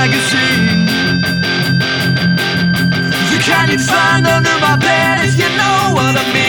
magazine. The kind you find under my bed if you know what I mean.